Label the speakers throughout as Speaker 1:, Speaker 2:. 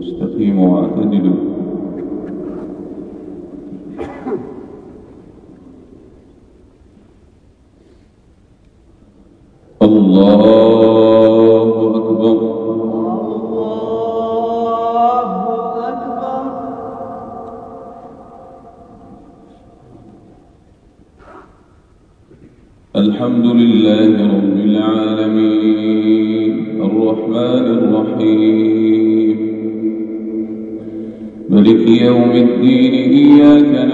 Speaker 1: استقيموا واعتدلوا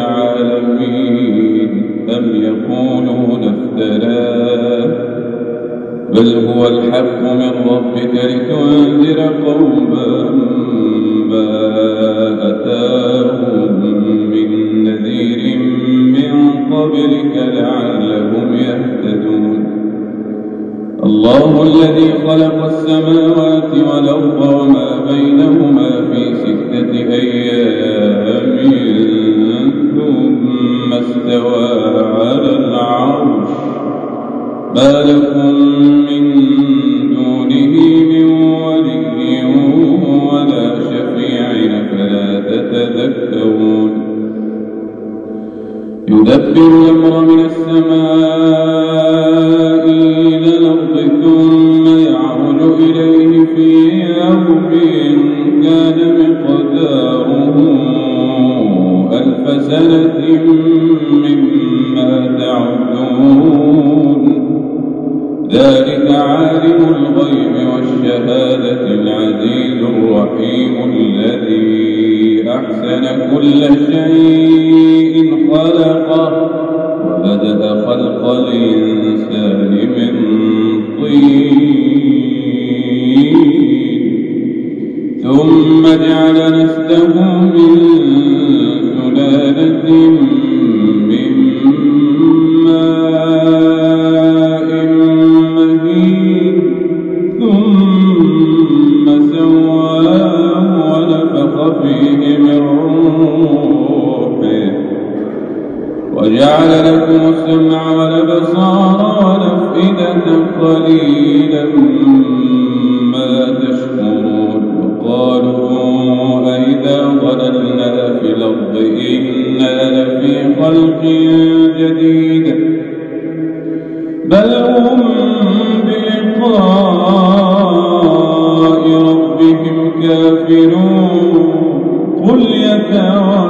Speaker 1: العالمين أم يقولون افتراه بل هو الحق من ربك لتنذر قوما ما أتاهم من نذير من قبلك لعلهم يهتدون. الله الذي خلق السماوات والأرض وما استوى على العرش. ما لكم ذلك عالم الغيب والشهادة العزيز الرحيم الذي أحسن كل شيء. وجعل لكم السمع والأبصار والأفئدة قليلا ما تشكرون. وقالوا أئذا ضللنا في الأرض إنا لفي خلق جديد. بل هم بلقاء ربهم كافرون. قل يتوفاكم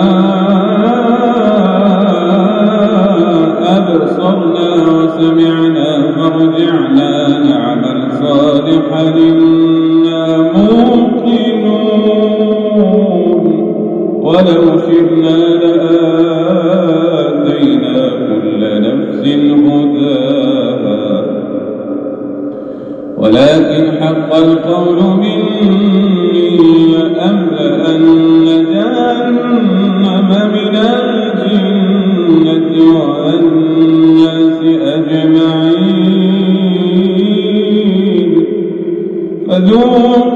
Speaker 2: nunca.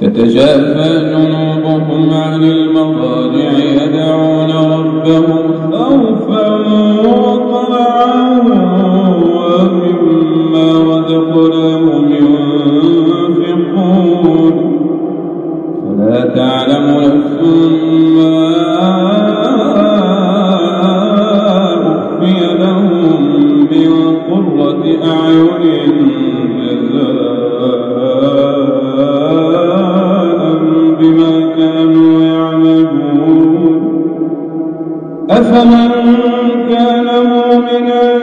Speaker 1: تتجافى جنوبهم عن المضاجع يدعون ربهم خوفا أفمن كان مؤمنا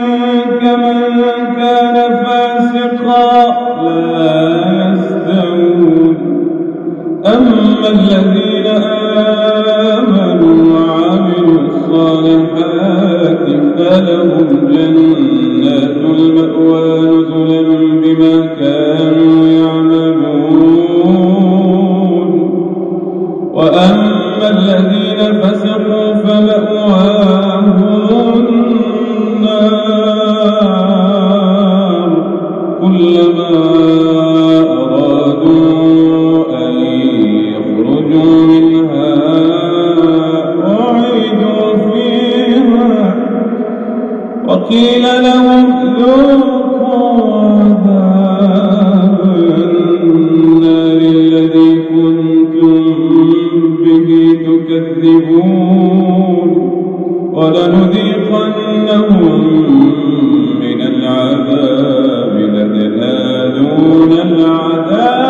Speaker 1: يعلمون العذاب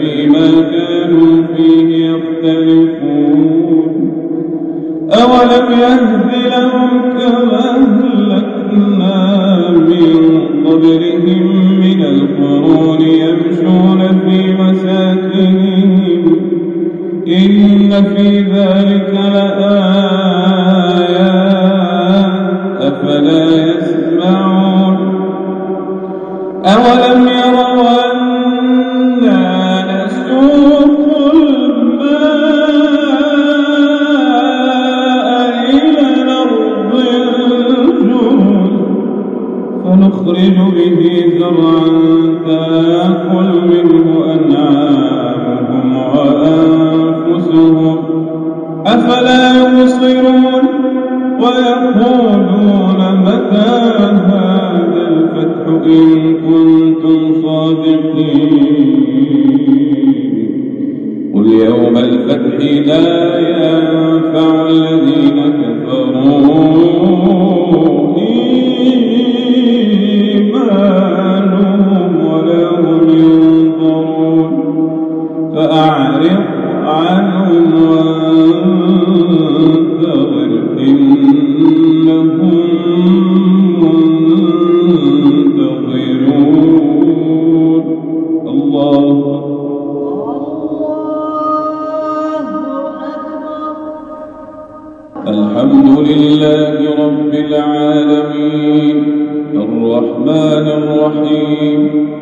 Speaker 1: فيما كانوا فيه يختلفون. أولم يهد لهم كما أهلكنا من قبلهم من القرون يمشون في مساكنهم. إن في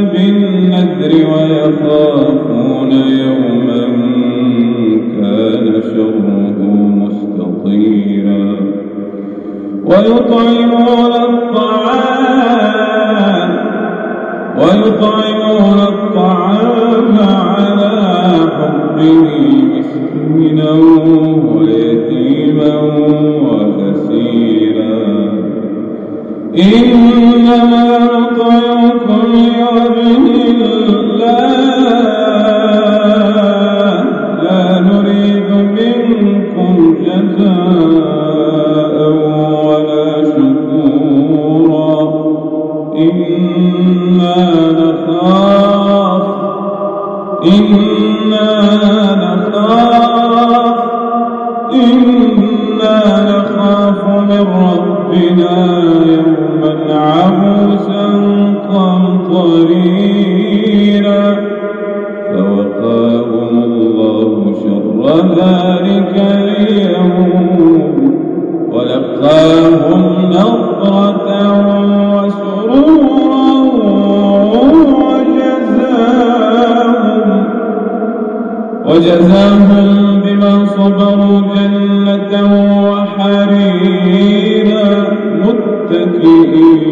Speaker 1: بالنذر ويخافون ذلك اليوم ولقاهم نظرة وسرورا وجزاهم, وجزاهم بما صبروا جنة وحريرا متكئين.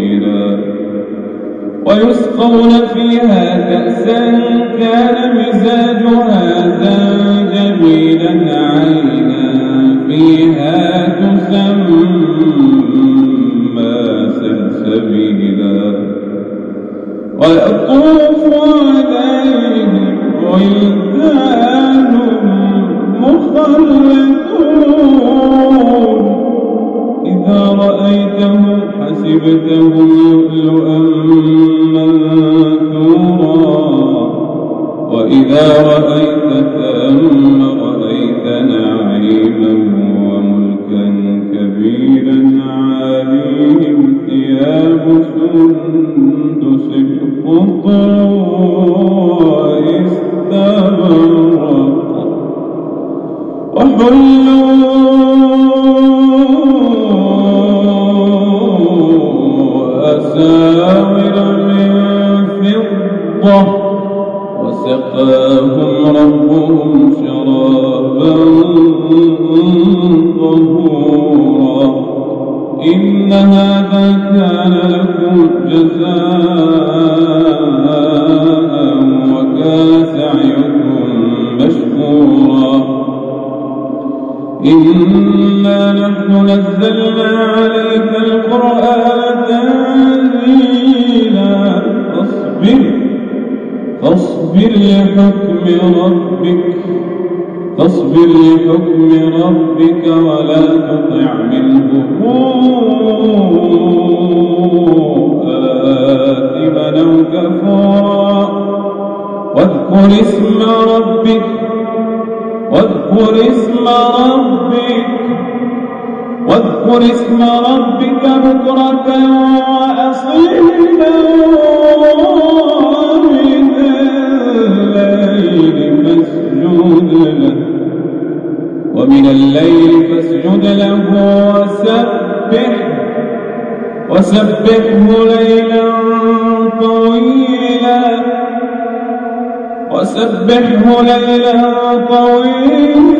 Speaker 1: قليلا ويسقون فيها كأسا كان مزاجها زنجبيلا عينا فيها تسمى سلسبيلا. ويطوف وإذا رأيت ثم رأيت نعيما إنها واذكر اسم ربك واذكر اسم ربك واذكر اسم ربك بكرة وأصيلا ومن الليل فاسجد له ومن الليل فاسجد له وسبح وسبحه ليلا فسبحه ليلا طويلا.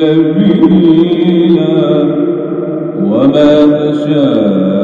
Speaker 1: سبيلا وما تشاءون